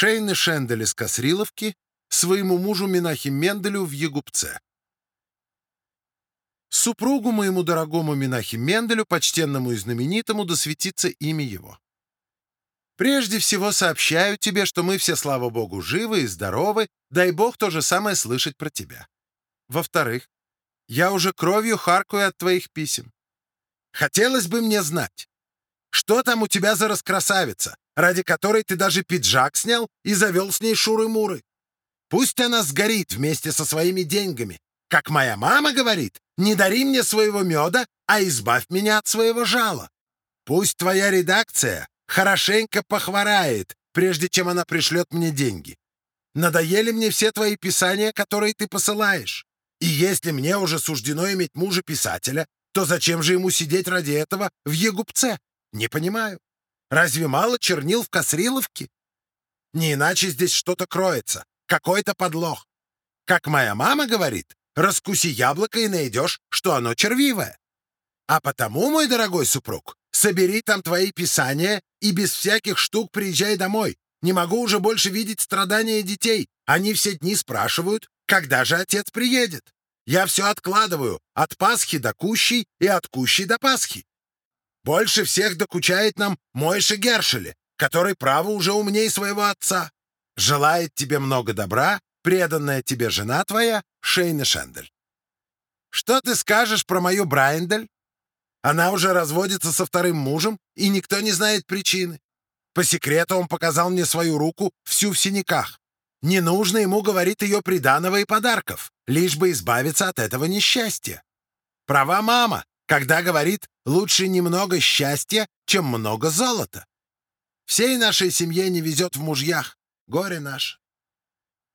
Шейны Шендель из Косриловки своему мужу Минахи Менделю в Егупце. Супругу моему дорогому Минахи Менделю, почтенному и знаменитому, досветится имя его. Прежде всего сообщаю тебе, что мы все, слава богу, живы и здоровы, дай бог то же самое слышать про тебя. Во-вторых, я уже кровью харкаю от твоих писем. Хотелось бы мне знать, что там у тебя за раскрасавица, ради которой ты даже пиджак снял и завел с ней шуры-муры? Пусть она сгорит вместе со своими деньгами. Как моя мама говорит, не дари мне своего меда, а избавь меня от своего жала. Пусть твоя редакция хорошенько похворает, прежде чем она пришлет мне деньги. Надоели мне все твои писания, которые ты посылаешь. И если мне уже суждено иметь мужа писателя, то зачем же ему сидеть ради этого в Егупце? Не понимаю. Разве мало чернил в Косриловке? Не иначе здесь что-то кроется, какой-то подлог. Как моя мама говорит, раскуси яблоко и найдешь, что оно червивое. А потому, мой дорогой супруг, собери там твои писания и без всяких штук приезжай домой. Не могу уже больше видеть страдания детей. Они все дни спрашивают, когда же отец приедет. Я все откладываю, от Пасхи до Кущей и от Кущей до Пасхи. Больше всех докучает нам Мойша Гершеле, который, право, уже умней своего отца. Желает тебе много добра, преданная тебе жена твоя, Шейна Шендель. Что ты скажешь про мою Брайндель? Она уже разводится со вторым мужем, и никто не знает причины. По секрету он показал мне свою руку всю в синяках. Не нужно ему, говорит, ее приданого и подарков, лишь бы избавиться от этого несчастья. Права мама, когда говорит, лучше немного счастья, чем много золота. Всей нашей семье не везет в мужьях. Горе наше.